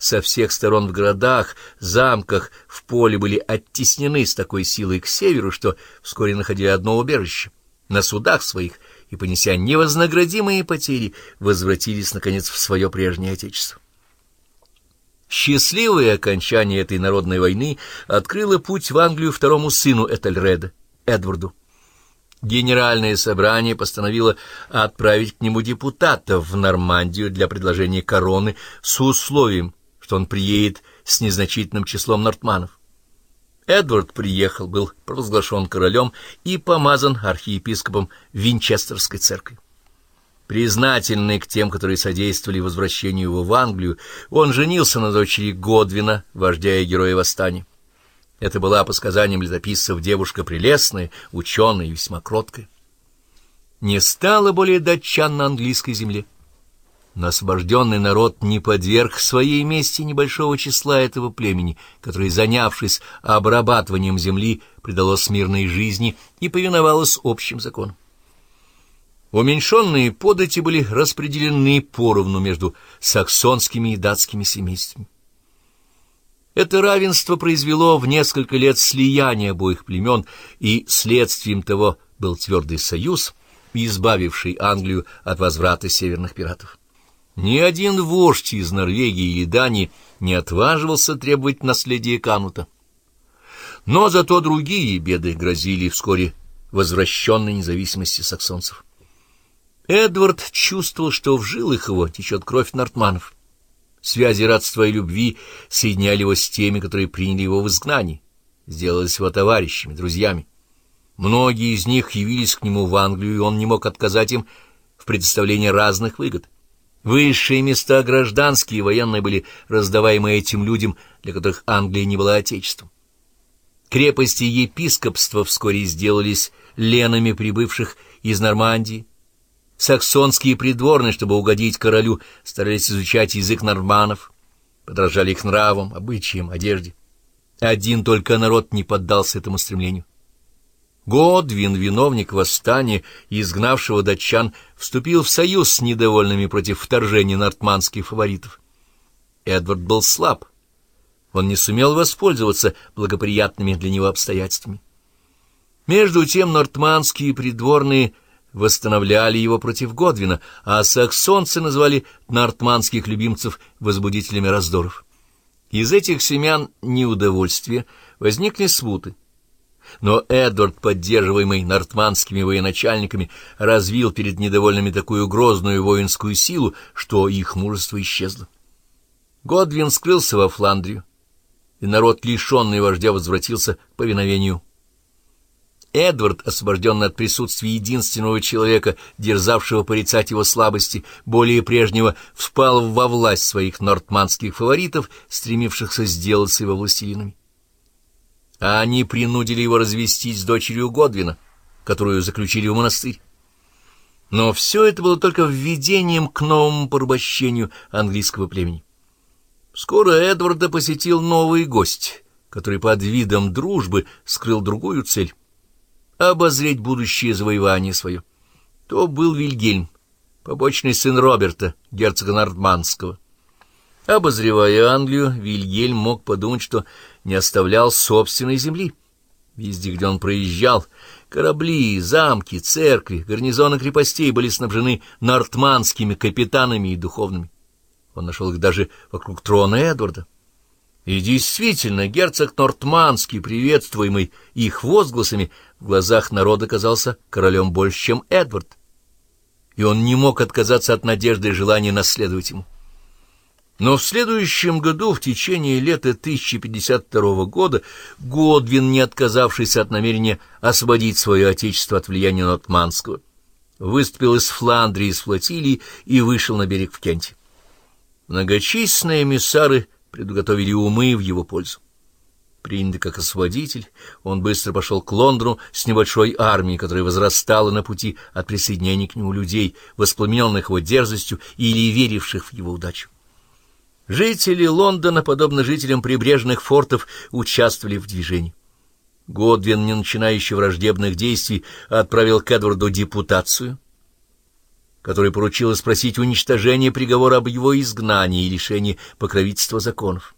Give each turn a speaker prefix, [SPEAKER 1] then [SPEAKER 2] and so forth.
[SPEAKER 1] со всех сторон в городах, замках, в поле были оттеснены с такой силой к северу, что вскоре находили одно убежище. На судах своих и, понеся невознаградимые потери, возвратились, наконец, в свое прежнее отечество. Счастливое окончание этой народной войны открыло путь в Англию второму сыну Этельреда, Эдварду. Генеральное собрание постановило отправить к нему депутатов в Нормандию для предложения короны с условием, что он приедет с незначительным числом нортманов. Эдвард приехал, был провозглашен королем и помазан архиепископом Винчестерской церкви. Признательный к тем, которые содействовали возвращению его в Англию, он женился на дочери Годвина, вождя и героя восстания. Это была, по сказаниям летописцев, девушка прелестная, ученая и весьма кроткая. Не стало более датчан на английской земле. Но освобожденный народ не подверг своей мести небольшого числа этого племени, которое, занявшись обрабатыванием земли, придало смирной жизни и повиновалось общим законам. Уменьшенные подати были распределены поровну между саксонскими и датскими семействами. Это равенство произвело в несколько лет слияние обоих племен, и следствием того был твердый союз, избавивший Англию от возврата северных пиратов. Ни один вождь из Норвегии или Дании не отваживался требовать наследия Канута. Но зато другие беды грозили вскоре возвращенной независимости саксонцев. Эдвард чувствовал, что в жилах его течет кровь нортманов. Связи родства и любви соединяли его с теми, которые приняли его в изгнании, сделались его товарищами, друзьями. Многие из них явились к нему в Англию, и он не мог отказать им в предоставлении разных выгод. Высшие места гражданские и военные были раздаваемы этим людям, для которых Англия не была отечеством. Крепости епископства вскоре сделались ленами прибывших из Нормандии, Саксонские придворные, чтобы угодить королю, старались изучать язык норманов, подражали их нравам, обычаям, одежде. Один только народ не поддался этому стремлению. Годвин, виновник восстания, изгнавшего датчан, вступил в союз с недовольными против вторжения нортманских фаворитов. Эдвард был слаб. Он не сумел воспользоваться благоприятными для него обстоятельствами. Между тем нортманские придворные восстановляли его против Годвина, а саксонцы назвали нортманских любимцев возбудителями раздоров. Из этих семян неудовольствия возникли смуты. Но Эдвард, поддерживаемый нортманскими военачальниками, развил перед недовольными такую грозную воинскую силу, что их мужество исчезло. Годвин скрылся во Фландрию, и народ, лишенный вождя, возвратился к повиновению Эдвард, освобожденный от присутствия единственного человека, дерзавшего порицать его слабости, более прежнего, впал во власть своих нортманских фаворитов, стремившихся сделаться его властелинами. А они принудили его развестись с дочерью Годвина, которую заключили в монастырь. Но все это было только введением к новому порабощению английского племени. Скоро Эдварда посетил новый гость, который под видом дружбы скрыл другую цель обозреть будущее завоевание свое. То был Вильгельм, побочный сын Роберта, герцога Нортманского. Обозревая Англию, Вильгельм мог подумать, что не оставлял собственной земли. Везде, где он проезжал, корабли, замки, церкви, гарнизоны крепостей были снабжены нортманскими капитанами и духовными. Он нашел их даже вокруг трона Эдварда. И действительно, герцог Нортманский, приветствуемый их возгласами, в глазах народа казался королем больше, чем Эдвард. И он не мог отказаться от надежды и желания наследовать ему. Но в следующем году, в течение лета 1052 года, Годвин, не отказавшийся от намерения освободить свое отечество от влияния Нотманского, выступил из Фландрии с флотилией и вышел на берег в Кенте. Многочисленные эмиссары предуготовили умы в его пользу. Принятый как освободитель, он быстро пошел к Лондону с небольшой армией, которая возрастала на пути от присоединения к нему людей, воспламененных его дерзостью или веривших в его удачу. Жители Лондона, подобно жителям прибрежных фортов, участвовали в движении. Годвин, не начинающий враждебных действий, отправил к Эдварду депутацию — которой поручила спросить уничтожение приговора об его изгнании и лишении покровительства законов.